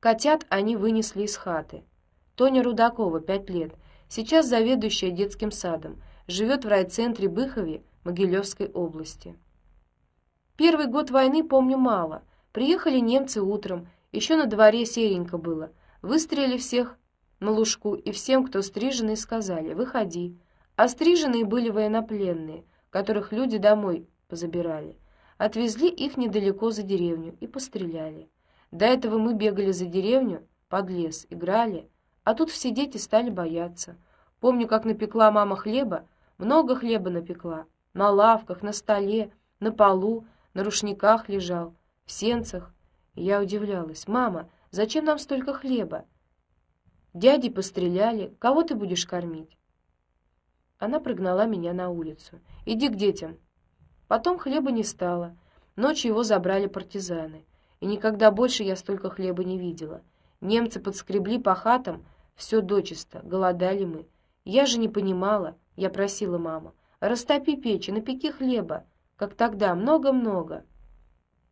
Котят они вынесли из хаты. Тоня Рудакова, пять лет, сейчас заведующая детским садом, живет в райцентре Быхове Могилевской области. Первый год войны помню мало. Приехали немцы утром, еще на дворе серенько было. Выстрелили всех на лужку, и всем, кто стриженный, сказали «выходи». А стриженные были военнопленные, которых люди домой позабирали. Отвезли их недалеко за деревню и постреляли. До этого мы бегали за деревню, под лес, играли, а тут все дети стали бояться. Помню, как напекла мама хлеба, много хлеба напекла. На лавках, на столе, на полу, на рушниках лежал, в сенцах. Я удивлялась. «Мама, зачем нам столько хлеба? Дяди постреляли, кого ты будешь кормить?» Она прогнала меня на улицу. «Иди к детям». Потом хлеба не стало. Ночью его забрали партизаны. И никогда больше я столько хлеба не видела. Немцы подскребли по хатам, все дочисто, голодали мы. Я же не понимала, я просила маму, растопи печь и напеки хлеба, как тогда, много-много.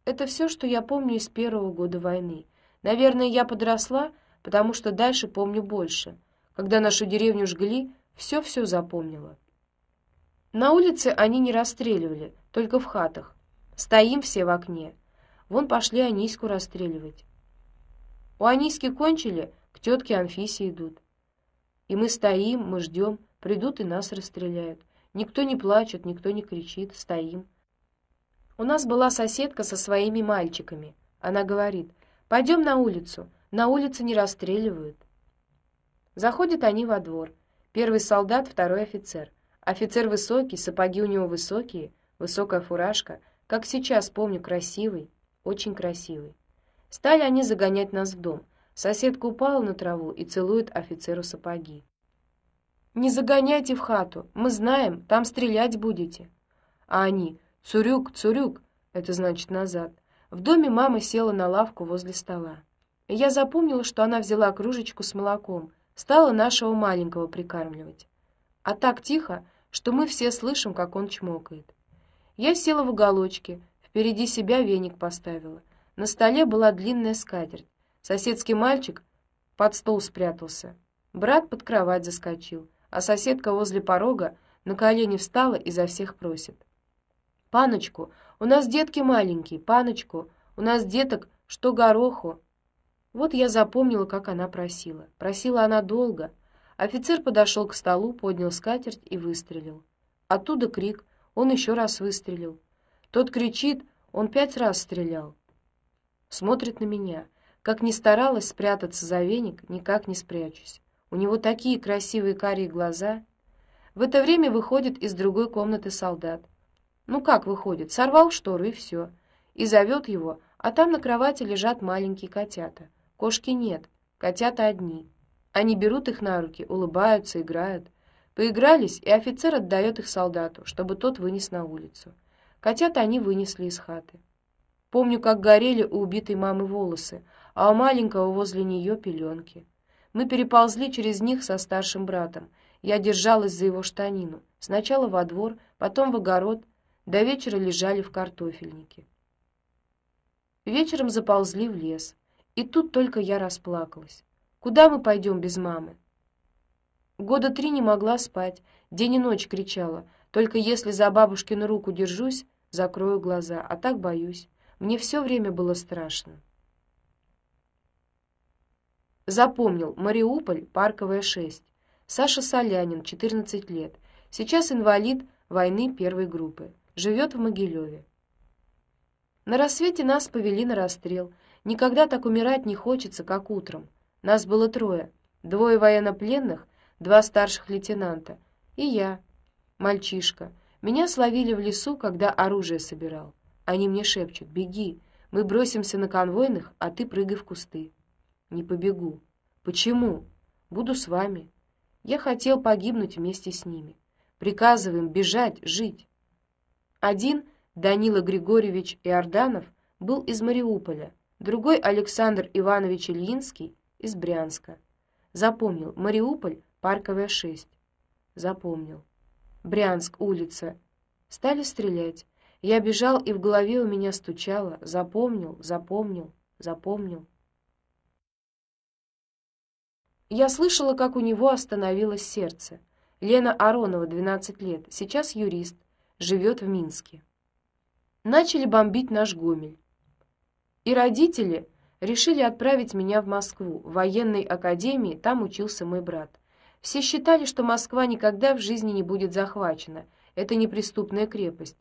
Это все, что я помню из первого года войны. Наверное, я подросла, потому что дальше помню больше. Когда нашу деревню жгли, все-все запомнила. На улице они не расстреливали, только в хатах. Стоим все в окне. Вон пошли Аниську расстреливать. У Аниськи кончили, к тетке Анфисе идут. И мы стоим, мы ждем, придут и нас расстреляют. Никто не плачет, никто не кричит, стоим. У нас была соседка со своими мальчиками. Она говорит, пойдем на улицу, на улице не расстреливают. Заходят они во двор. Первый солдат, второй офицер. Офицер высокий, сапоги у него высокие, высокая фуражка, как сейчас помню, красивый, очень красивый. Стали они загонять нас в дом. Соседка упала на траву и целует офицеру сапоги. Не загоняйте в хату, мы знаем, там стрелять будете. А они: "Цурюк, цурюк", это значит назад. В доме мама села на лавку возле стола. Я запомнила, что она взяла кружечку с молоком, стала нашего маленького прикармливать. А так тихо, что мы все слышим, как он чмокает. Я села в уголочке, впереди себя веник поставила. На столе была длинная скатерть. Соседский мальчик под стол спрятался. Брат под кровать заскочил, а соседка возле порога на колени встала и за всех просит: "Паночку, у нас детки маленькие, паночку, у нас деток что гороху". Вот я запомнила, как она просила. Просила она долго. Офицер подошел к столу, поднял скатерть и выстрелил. Оттуда крик, он еще раз выстрелил. Тот кричит, он пять раз стрелял. Смотрит на меня. Как ни старалась спрятаться за веник, никак не спрячусь. У него такие красивые карие глаза. В это время выходит из другой комнаты солдат. Ну как выходит? Сорвал штору и все. И зовет его, а там на кровати лежат маленькие котята. Кошки нет, котята одни. Они берут их на руки, улыбаются, играют. Поигрались, и офицер отдает их солдату, чтобы тот вынес на улицу. Котята они вынесли из хаты. Помню, как горели у убитой мамы волосы, а у маленького возле нее пеленки. Мы переползли через них со старшим братом. Я держалась за его штанину. Сначала во двор, потом в огород. До вечера лежали в картофельнике. Вечером заползли в лес. И тут только я расплакалась. Куда мы пойдем без мамы? Года три не могла спать, день и ночь кричала. Только если за бабушкину руку держусь, закрою глаза, а так боюсь. Мне все время было страшно. Запомнил. Мариуполь, Парковая 6. Саша Солянин, 14 лет. Сейчас инвалид войны первой группы. Живет в Могилеве. На рассвете нас повели на расстрел. Никогда так умирать не хочется, как утром. Нас было трое. Двое военнопленных, два старших лейтенанта и я, мальчишка. Меня словили в лесу, когда оружие собирал. Они мне шепчут: "Беги, мы бросимся на конвойных, а ты прыгай в кусты". Не побегу. Почему? Буду с вами. Я хотел погибнуть вместе с ними. Приказываем бежать, жить. Один Данила Григорьевич Иорданов был из Мариуполя, другой Александр Иванович Ильинский из Брянска. Запомнил Мариуполь, Парковая 6. Запомнил. Брянск, улица. Стали стрелять. Я бежал, и в голове у меня стучало: запомнил, запомнил, запомнил. Я слышала, как у него остановилось сердце. Лена Аронова, 12 лет, сейчас юрист, живет в Минске. Начали бомбить наш Гомель. И родители решили отправить меня в Москву, в военной академии, там учился мой брат. Все считали, что Москва никогда в жизни не будет захвачена. Это неприступная крепость.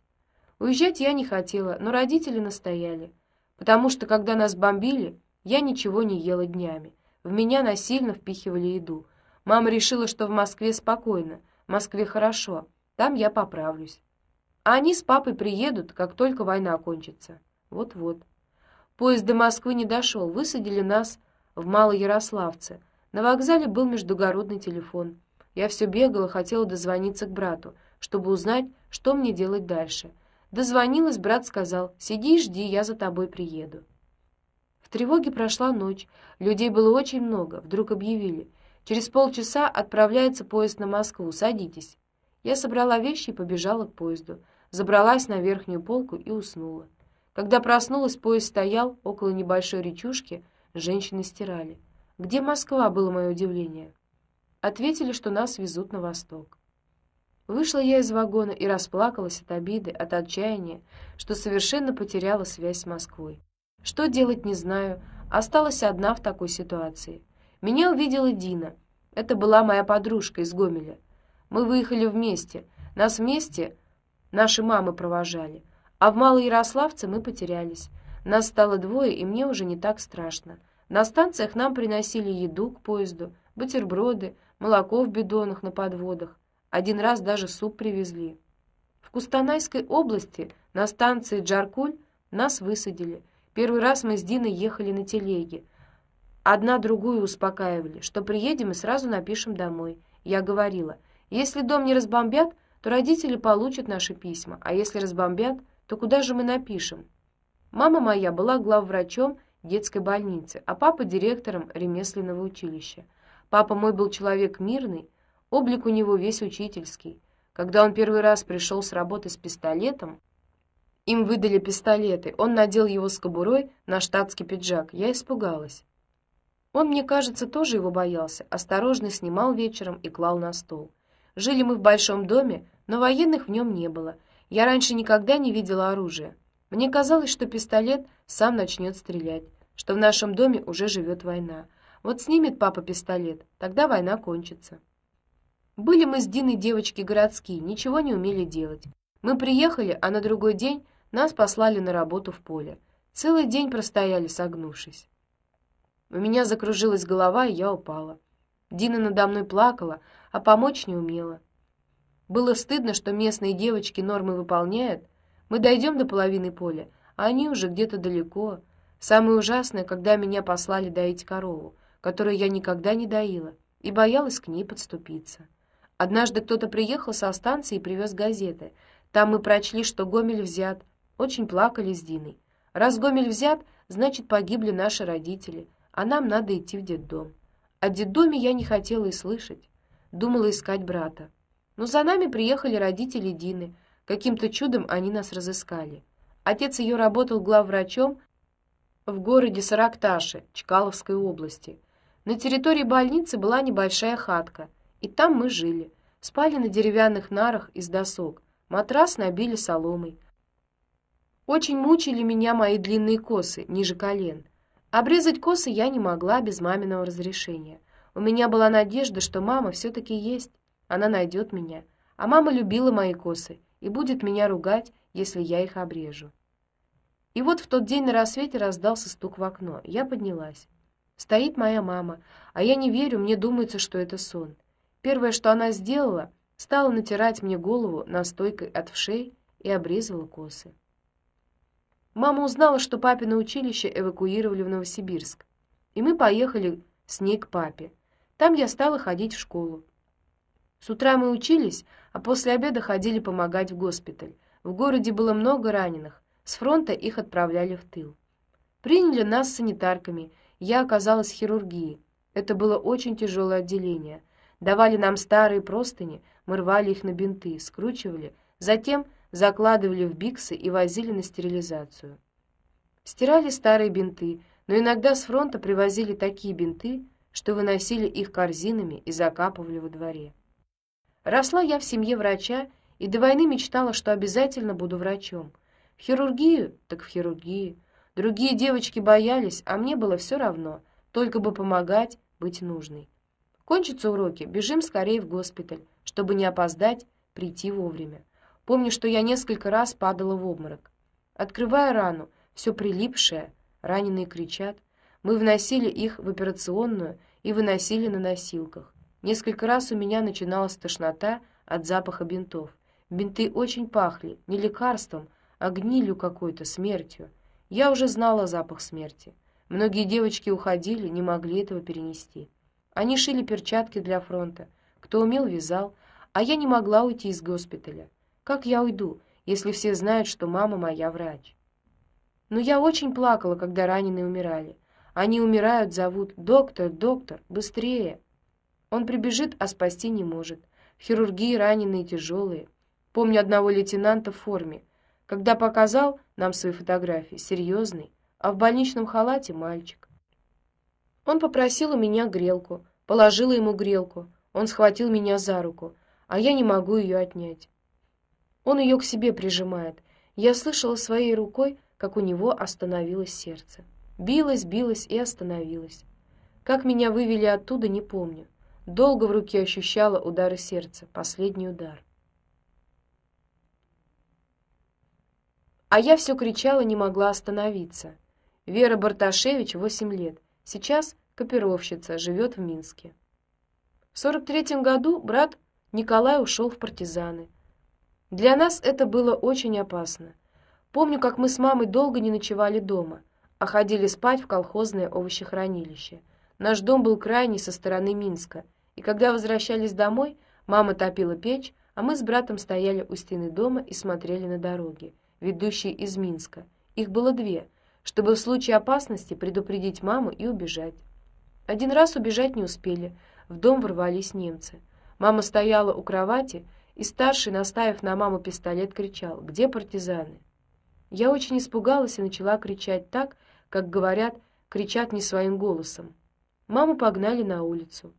Уезжать я не хотела, но родители настояли, потому что когда нас бомбили, я ничего не ела днями. В меня насильно впихивали еду. Мама решила, что в Москве спокойно, в Москве хорошо, там я поправлюсь. А они с папой приедут, как только война кончится. Вот-вот. Поезд до Москвы не дошел, высадили нас в Малоярославце. На вокзале был междугородный телефон. Я все бегала, хотела дозвониться к брату, чтобы узнать, что мне делать дальше. Дозвонилась, брат сказал: "Сиди жди, я за тобой приеду". В тревоге прошла ночь. Людей было очень много. Вдруг объявили: "Через полчаса отправляется поезд на Москву. Садитесь". Я собрала вещи и побежала к поезду. Забралась на верхнюю полку и уснула. Когда проснулась, поезд стоял около небольшой речушки, женщины стирали. Где Москва, было мое удивление. Ответили, что нас везут на восток. Вышла я из вагона и расплакалась от обиды, от отчаяния, что совершенно потеряла связь с Москвой. Что делать, не знаю. Осталась одна в такой ситуации. Меня увидела Дина. Это была моя подружка из Гомеля. Мы выехали вместе. Нас вместе наши мамы провожали. А в Малоярославце мы потерялись. Нас стало двое, и мне уже не так страшно. На станциях нам приносили еду к поезду, бутерброды, молоко в бидонах на подводах. Один раз даже суп привезли. В Кустанайской области на станции Джаркуль нас высадили. Первый раз мы с Диной ехали на телеге. Одна другую успокаивали, что приедем и сразу напишем домой. Я говорила, если дом не разбомбят, то родители получат наши письма, а если разбомбят, то куда же мы напишем? Мама моя была главврачом детской больницы, а папа директором ремесленного училища. Папа мой был человек мирный, Облик у него весь учительский. Когда он первый раз пришел с работы с пистолетом, им выдали пистолеты. Он надел его с кобурой на штатский пиджак. Я испугалась. Он, мне кажется, тоже его боялся. Осторожно снимал вечером и клал на стол. Жили мы в большом доме, но военных в нем не было. Я раньше никогда не видела оружия. Мне казалось, что пистолет сам начнет стрелять, что в нашем доме уже живет война. Вот снимет папа пистолет, тогда война кончится. Были мы с Диной девочки городские, ничего не умели делать. Мы приехали, а на другой день нас послали на работу в поле. Целый день простояли, согнувшись. У меня закружилась голова, и я упала. Дина надо мной плакала, а помочь не умела. Было стыдно, что местные девочки нормы выполняют. Мы дойдем до половины поля, а они уже где-то далеко. Самое ужасное, когда меня послали доить корову, которую я никогда не доила, и боялась к ней подступиться. Однажды кто-то приехал со станции и привез газеты. Там мы прочли, что Гомель взят. Очень плакали с Диной. Раз Гомель взят, значит, погибли наши родители, а нам надо идти в детдом. О детдоме я не хотела и слышать. Думала искать брата. Но за нами приехали родители Дины. Каким-то чудом они нас разыскали. Отец ее работал главврачом в городе Саракташе, Чкаловской области. На территории больницы была небольшая хатка — и там мы жили. Спали на деревянных нарах из досок. Матрас набили соломой. Очень мучили меня мои длинные косы ниже колен. Обрезать косы я не могла без маминого разрешения. У меня была надежда, что мама все таки есть. Она найдет меня. А мама любила мои косы и будет меня ругать, если я их обрежу. И вот в тот день на рассвете раздался стук в окно. Я поднялась. Стоит моя мама, а я не верю, мне думается, что это сон. Первое, что она сделала, стала натирать мне голову настойкой от вшей и обрезала косы. Мама узнала, что папино училище эвакуировали в Новосибирск, и мы поехали с ней к папе. Там я стала ходить в школу. С утра мы учились, а после обеда ходили помогать в госпиталь. В городе было много раненых, с фронта их отправляли в тыл. Приняли нас санитарками, я оказалась в хирургии. Это было очень тяжелое отделение давали нам старые простыни, мы рвали их на бинты, скручивали, затем закладывали в биксы и возили на стерилизацию. Стирали старые бинты, но иногда с фронта привозили такие бинты, что выносили их корзинами и закапывали во дворе. Росла я в семье врача и до войны мечтала, что обязательно буду врачом. В хирургию, так в хирургию. Другие девочки боялись, а мне было все равно, только бы помогать, быть нужной. Кончатся уроки, бежим скорее в госпиталь, чтобы не опоздать, прийти вовремя. Помню, что я несколько раз падала в обморок. Открывая рану, все прилипшее, раненые кричат. Мы вносили их в операционную и выносили на носилках. Несколько раз у меня начиналась тошнота от запаха бинтов. Бинты очень пахли, не лекарством, а гнилью какой-то, смертью. Я уже знала запах смерти. Многие девочки уходили, не могли этого перенести. Они шили перчатки для фронта. Кто умел, вязал, а я не могла уйти из госпиталя. Как я уйду, если все знают, что мама моя врач? Но я очень плакала, когда раненые умирали. Они умирают, зовут: "Доктор, доктор, быстрее!" Он прибежит, а спасти не может. В хирургии раненые тяжелые. Помню одного лейтенанта в форме, когда показал нам свои фотографии, серьезный, а в больничном халате мальчик. Он попросил у меня грелку, положила ему грелку. Он схватил меня за руку, а я не могу ее отнять. Он ее к себе прижимает. Я слышала своей рукой, как у него остановилось сердце. Билось, билось и остановилось. Как меня вывели оттуда, не помню. Долго в руке ощущала удары сердца, последний удар. А я все кричала, не могла остановиться. Вера Барташевич, 8 лет, сейчас копировщица, живет в Минске. В 43 году брат Николай ушел в партизаны. Для нас это было очень опасно. Помню, как мы с мамой долго не ночевали дома, а ходили спать в колхозное овощехранилище. Наш дом был крайний со стороны Минска, и когда возвращались домой, мама топила печь, а мы с братом стояли у стены дома и смотрели на дороги ведущие из Минска. Их было две, чтобы в случае опасности предупредить маму и убежать. Один раз убежать не успели, в дом ворвались немцы. Мама стояла у кровати, и старший, наставив на маму пистолет, кричал: "Где партизаны?" Я очень испугалась и начала кричать так, как говорят, кричат не своим голосом. Маму погнали на улицу.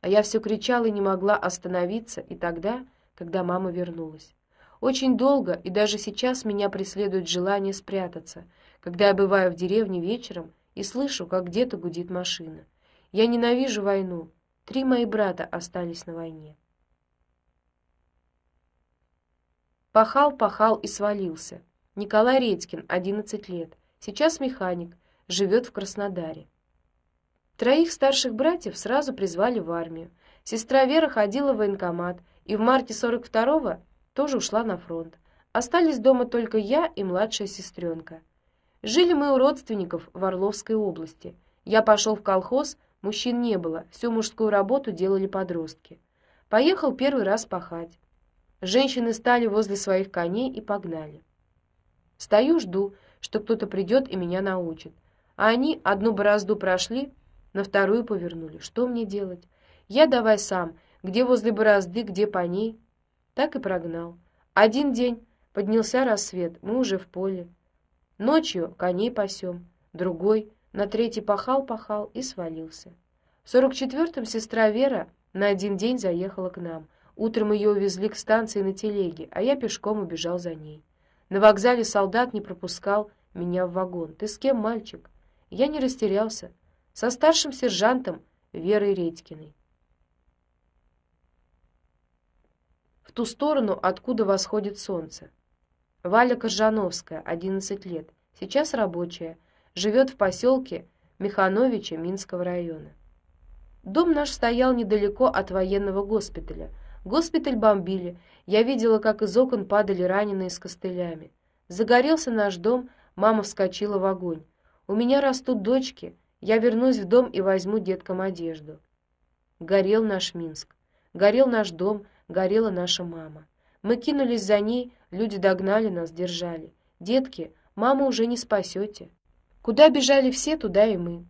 А я все кричала и не могла остановиться, и тогда, когда мама вернулась. Очень долго и даже сейчас меня преследует желание спрятаться, когда я бываю в деревне вечером и слышу, как где-то гудит машина. Я ненавижу войну. Три мои брата остались на войне. Пахал, пахал и свалился. Николай Редькин, 11 лет, сейчас механик, живет в Краснодаре. Троих старших братьев сразу призвали в армию. Сестра Вера ходила в военкомат, и в марте 42-го тоже ушла на фронт. Остались дома только я и младшая сестренка. Жили мы у родственников в Орловской области. Я пошел в колхоз, мужчин не было, всю мужскую работу делали подростки. Поехал первый раз пахать. Женщины стали возле своих коней и погнали. Стою, жду, что кто-то придет и меня научит. А они одну борозду прошли, на вторую повернули. Что мне делать? Я давай сам, где возле борозды, где по ней так и прогнал. Один день поднялся рассвет, мы уже в поле. Ночью коней пасем, другой, на третий пахал-пахал и свалился. В сорок четвертом сестра Вера на один день заехала к нам. Утром ее увезли к станции на телеге, а я пешком убежал за ней. На вокзале солдат не пропускал меня в вагон. Ты с кем, мальчик? Я не растерялся. Со старшим сержантом Верой Редькиной. В ту сторону, откуда восходит солнце. Валя Коржановская, 11 лет, сейчас рабочая, живет в поселке Михановича Минского района. Дом наш стоял недалеко от военного госпиталя. Госпиталь бомбили. Я видела, как из окон падали раненые с костылями. Загорелся наш дом, мама вскочила в огонь. У меня растут дочки. Я вернусь в дом и возьму деткам одежду. Горел наш Минск. Горел наш дом, горела наша мама. Мы кинулись за ней, люди догнали нас, держали. Детки, маму уже не спасете. Куда бежали все, туда и мы.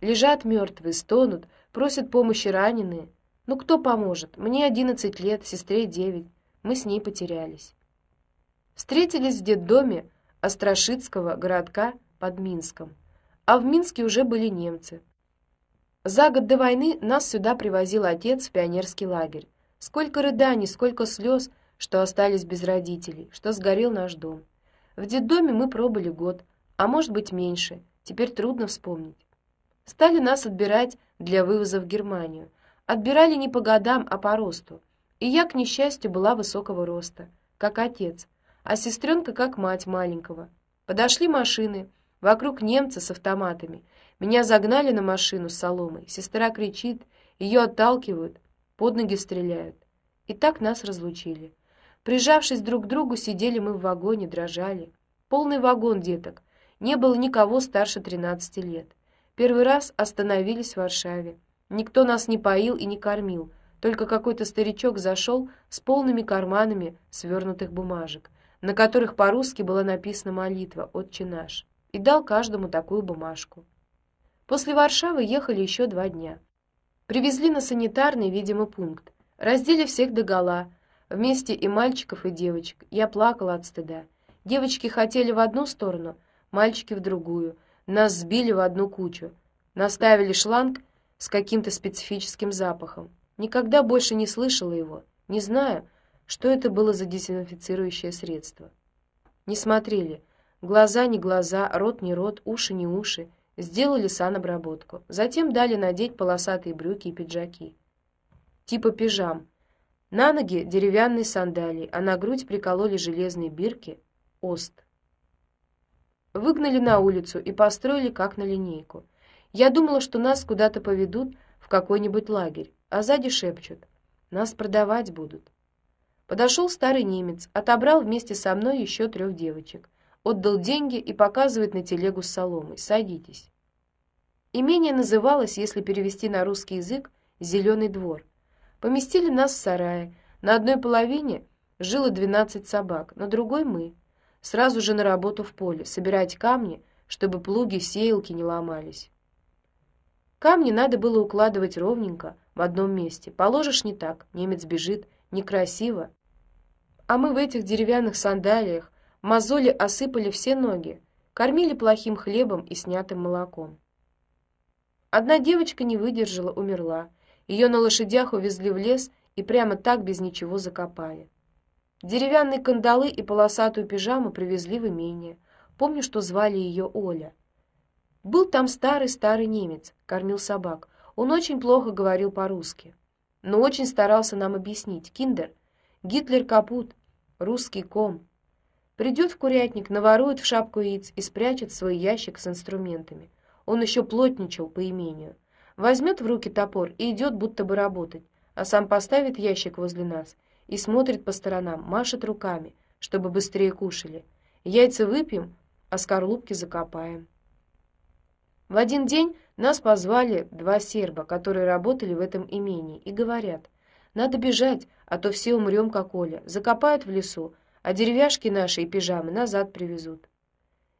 Лежат мертвые, стонут, просят помощи раненые. Ну кто поможет? Мне одиннадцать лет, сестре девять. Мы с ней потерялись. Встретились в детдоме Острашицкого городка под Минском. А в Минске уже были немцы. За год до войны нас сюда привозил отец в пионерский лагерь. Сколько рыданий, сколько слез, что остались без родителей, что сгорел наш дом. В детдоме мы пробыли год, а может быть меньше, теперь трудно вспомнить. Стали нас отбирать для вывоза в Германию. Отбирали не по годам, а по росту. И я, к несчастью, была высокого роста, как отец, а сестренка как мать маленького. Подошли машины, вокруг немцы с автоматами, меня загнали на машину с соломой. Сестра кричит, ее отталкивают, под ноги стреляют. И так нас разлучили. Прижавшись друг к другу, сидели мы в вагоне, дрожали. Полный вагон деток. Не было никого старше 13 лет. Первый раз остановились в Варшаве. Никто нас не поил и не кормил. Только какой-то старичок зашел с полными карманами свернутых бумажек, на которых по-русски была написана молитва «Отче наш», и дал каждому такую бумажку. После Варшавы ехали еще два дня. Привезли на санитарный, видимо, пункт. Раздели всех догола, вместе и мальчиков, и девочек. Я плакала от стыда. Девочки хотели в одну сторону, мальчики в другую. Нас сбили в одну кучу. Наставили шланг с каким-то специфическим запахом. Никогда больше не слышала его, не знаю, что это было за дезинфицирующее средство. Не смотрели. Глаза не глаза, рот не рот, уши не уши. Сделали санобработку. Затем дали надеть полосатые брюки и пиджаки. Типа пижам. На ноги деревянные сандалии, а на грудь прикололи железные бирки ост. Выгнали на улицу и построили как на линейку. Я думала, что нас куда-то поведут в какой-нибудь лагерь, а сзади шепчут: нас продавать будут. Подошел старый немец, отобрал вместе со мной еще трех девочек отдал деньги и показывает на телегу с соломой. Садитесь. Имение называлось, если перевести на русский язык, «Зеленый двор». Поместили нас в сарае. На одной половине жило 12 собак, на другой мы. Сразу же на работу в поле, собирать камни, чтобы плуги, сеялки не ломались. Камни надо было укладывать ровненько в одном месте. Положишь не так, немец бежит, некрасиво. А мы в этих деревянных сандалиях, Мозоли осыпали все ноги, кормили плохим хлебом и снятым молоком. Одна девочка не выдержала, умерла. Ее на лошадях увезли в лес и прямо так без ничего закопали. Деревянные кандалы и полосатую пижаму привезли в имение. Помню, что звали ее Оля. Был там старый-старый немец, кормил собак. Он очень плохо говорил по-русски, но очень старался нам объяснить. Киндер, Гитлер капут, русский ком. Придет в курятник, наворует в шапку яиц и спрячет свой ящик с инструментами. Он еще плотничал по имению. Возьмет в руки топор и идет будто бы работать, а сам поставит ящик возле нас и смотрит по сторонам, машет руками, чтобы быстрее кушали. Яйца выпьем, а скорлупки закопаем. В один день нас позвали два серба, которые работали в этом имении, и говорят: "Надо бежать, а то все умрем, как Оля. Закопают в лесу, а деревяшки наши и пижамы назад привезут.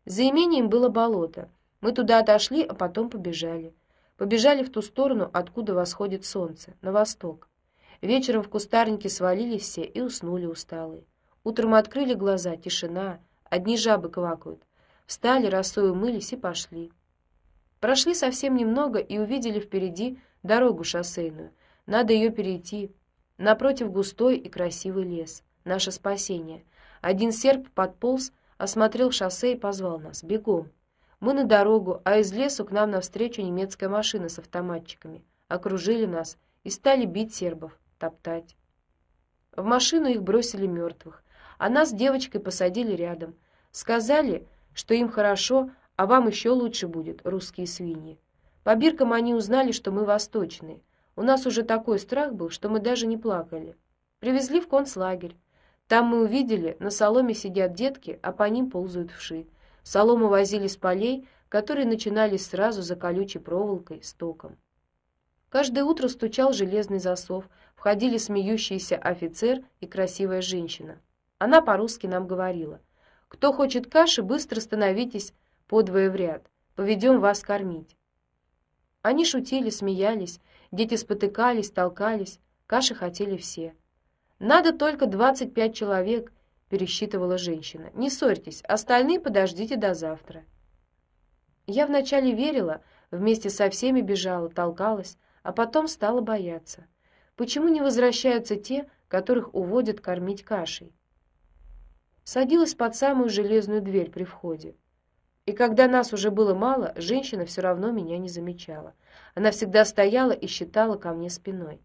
За имением было болото. Мы туда отошли, а потом побежали. Побежали в ту сторону, откуда восходит солнце, на восток. Вечером в кустарнике свалились все и уснули усталые. Утром открыли глаза, тишина, одни жабы квакают. Встали, росой умылись и пошли. Прошли совсем немного и увидели впереди дорогу шоссейную. Надо ее перейти. Напротив густой и красивый лес. Наше спасение. Один серб подполз, осмотрел шоссе и позвал нас: "Бегом!" Мы на дорогу, а из лесу к нам навстречу немецкая машина с автоматчиками. Окружили нас и стали бить сербов, топтать. В машину их бросили мертвых, а нас с девочкой посадили рядом. Сказали, что им хорошо, а вам еще лучше будет, русские свиньи. По биркам они узнали, что мы восточные. У нас уже такой страх был, что мы даже не плакали. Привезли в концлагерь. Там мы увидели, на соломе сидят детки, а по ним ползают вши. Солому возили с полей, которые начинались сразу за колючей проволокой, стоком. Каждое утро стучал железный засов, входили смеющийся офицер и красивая женщина. Она по-русски нам говорила: "Кто хочет каши, быстро становитесь подвое в ряд. Поведем вас кормить". Они шутили, смеялись, дети спотыкались, толкались, каши хотели все. Надо только двадцать пять человек, пересчитывала женщина. Не ссорьтесь, остальные подождите до завтра. Я вначале верила Вместе со всеми бежала, толкалась, а потом стала бояться. Почему не возвращаются те, которых уводят кормить кашей? Садилась под самую железную дверь при входе. И когда нас уже было мало, женщина все равно меня не замечала. Она всегда стояла и считала ко мне спиной.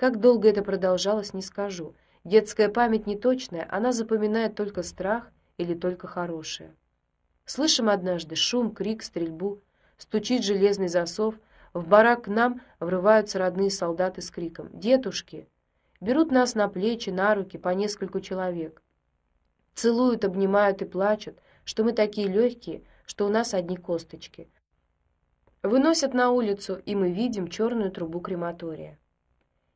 Как долго это продолжалось, не скажу. Детская память неточная, она запоминает только страх или только хорошее. Слышим однажды шум, крик, стрельбу, стучит железный засов, в барак к нам врываются родные солдаты с криком: "Детушки!" Берут нас на плечи, на руки по нескольку человек. Целуют, обнимают и плачут, что мы такие легкие, что у нас одни косточки. Выносят на улицу, и мы видим черную трубу крематория.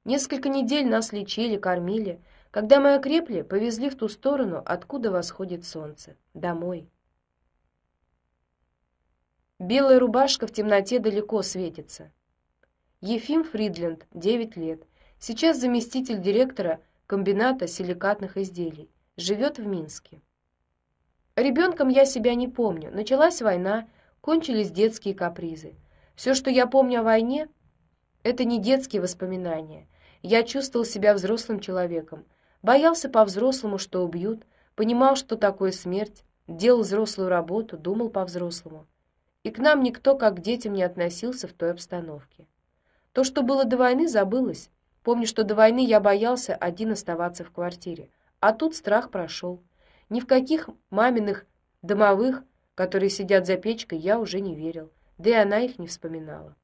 Несколько недель нас лечили, кормили. Когда мы окрепли, повезли в ту сторону, откуда восходит солнце, домой. Белая рубашка в темноте далеко светится. Ефим Фридленд, 9 лет. Сейчас заместитель директора комбината силикатных изделий. Живет в Минске. Ребенком я себя не помню. Началась война, кончились детские капризы. Все, что я помню о войне, это не детские воспоминания. Я чувствовал себя взрослым человеком, боялся по-взрослому, что убьют, понимал, что такое смерть, делал взрослую работу, думал по-взрослому. И к нам никто как к детям не относился в той обстановке. То, что было до войны, забылось. Помню, что до войны я боялся один оставаться в квартире, а тут страх прошел. Ни в каких маминых домовых, которые сидят за печкой, я уже не верил, да и она их не вспоминала.